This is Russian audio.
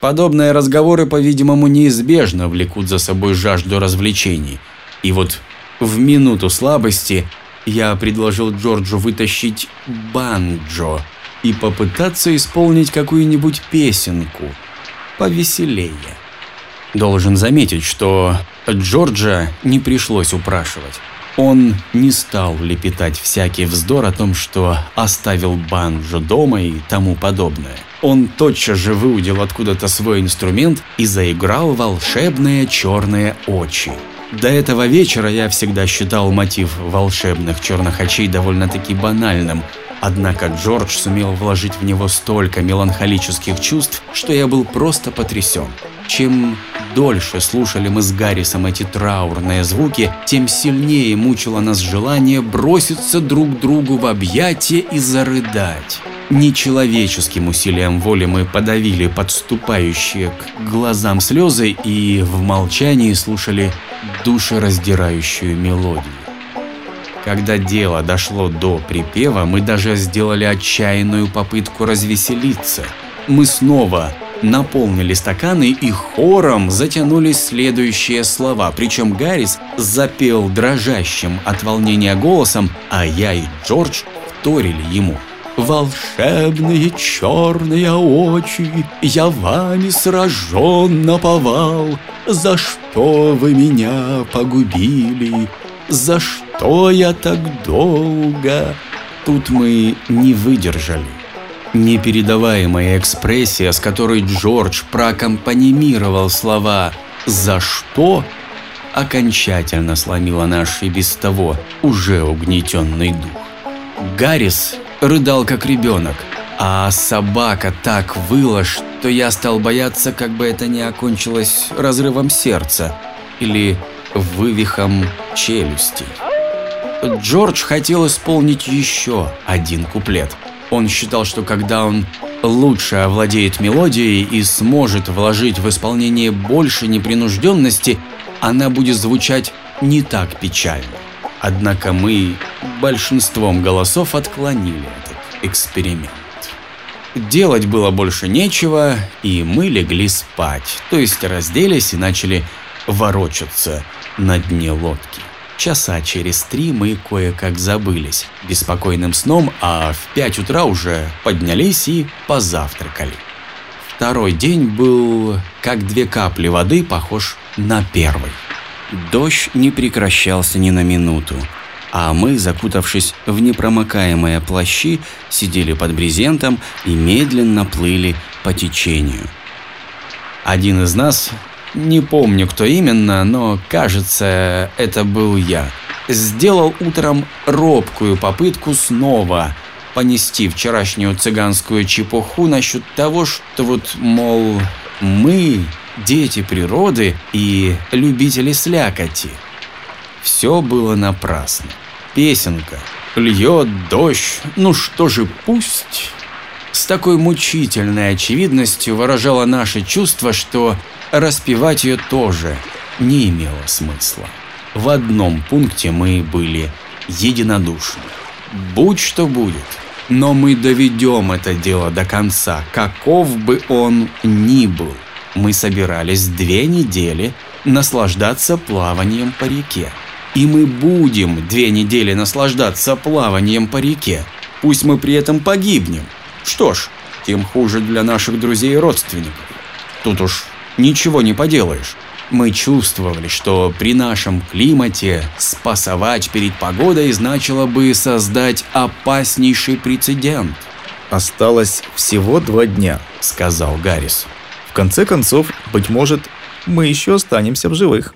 Подобные разговоры, по-видимому, неизбежно влекут за собой жажду развлечений. И вот в минуту слабости я предложил Джорджу вытащить банджо и попытаться исполнить какую-нибудь песенку повеселее. Должен заметить, что Джорджа не пришлось упрашивать. Он не стал лепетать всякий вздор о том, что оставил банджо дома и тому подобное. Он тотчас же выудил откуда-то свой инструмент и заиграл волшебные черные очи. До этого вечера я всегда считал мотив волшебных черных очей довольно-таки банальным, однако Джордж сумел вложить в него столько меланхолических чувств, что я был просто потрясен. Чем дольше слушали мы с Гаррисом эти траурные звуки, тем сильнее мучило нас желание броситься друг другу в объятия и зарыдать. Нечеловеческим усилием воли мы подавили подступающие к глазам слезы и в молчании слушали душераздирающую мелодию. Когда дело дошло до припева, мы даже сделали отчаянную попытку развеселиться. Мы снова наполнили стаканы и хором затянулись следующие слова, причем Гаррис запел дрожащим от волнения голосом, а я и Джордж вторили ему – Волшебные черные очи, я вами сражен наповал. За что вы меня погубили? За что я так долго? Тут мы не выдержали. Непередаваемая экспрессия, с которой Джордж проаккомпанимировал слова «за что» окончательно сломила наш и без того уже угнетенный дух. Гаррис рыдал как ребенок, а собака так выла, что я стал бояться, как бы это не окончилось разрывом сердца или вывихом челюсти. Джордж хотел исполнить еще один куплет. Он считал, что когда он лучше овладеет мелодией и сможет вложить в исполнение больше непринужденности, она будет звучать не так печально. Однако мы большинством голосов отклонили этот эксперимент. Делать было больше нечего, и мы легли спать, то есть разделись и начали ворочаться на дне лодки. Часа через три мы кое-как забылись беспокойным сном, а в пять утра уже поднялись и позавтракали. Второй день был, как две капли воды, похож на первый. Дождь не прекращался ни на минуту, а мы, закутавшись в непромокаемые плащи, сидели под брезентом и медленно плыли по течению. Один из нас, не помню кто именно, но кажется, это был я, сделал утром робкую попытку снова понести вчерашнюю цыганскую чепуху насчет того, что вот, мол, мы дети природы и любители слякоти. Все было напрасно. Песенка. Льет дождь, ну что же, пусть. С такой мучительной очевидностью выражало наше чувство, что распевать ее тоже не имело смысла. В одном пункте мы были единодушны. Будь что будет, но мы доведем это дело до конца, каков бы он ни был мы собирались две недели наслаждаться плаванием по реке. И мы будем две недели наслаждаться плаванием по реке. Пусть мы при этом погибнем. Что ж, тем хуже для наших друзей и родственников. Тут уж ничего не поделаешь. Мы чувствовали, что при нашем климате спасовать перед погодой значило бы создать опаснейший прецедент. «Осталось всего два дня», — сказал Гаррис конце концов, быть может, мы еще останемся в живых.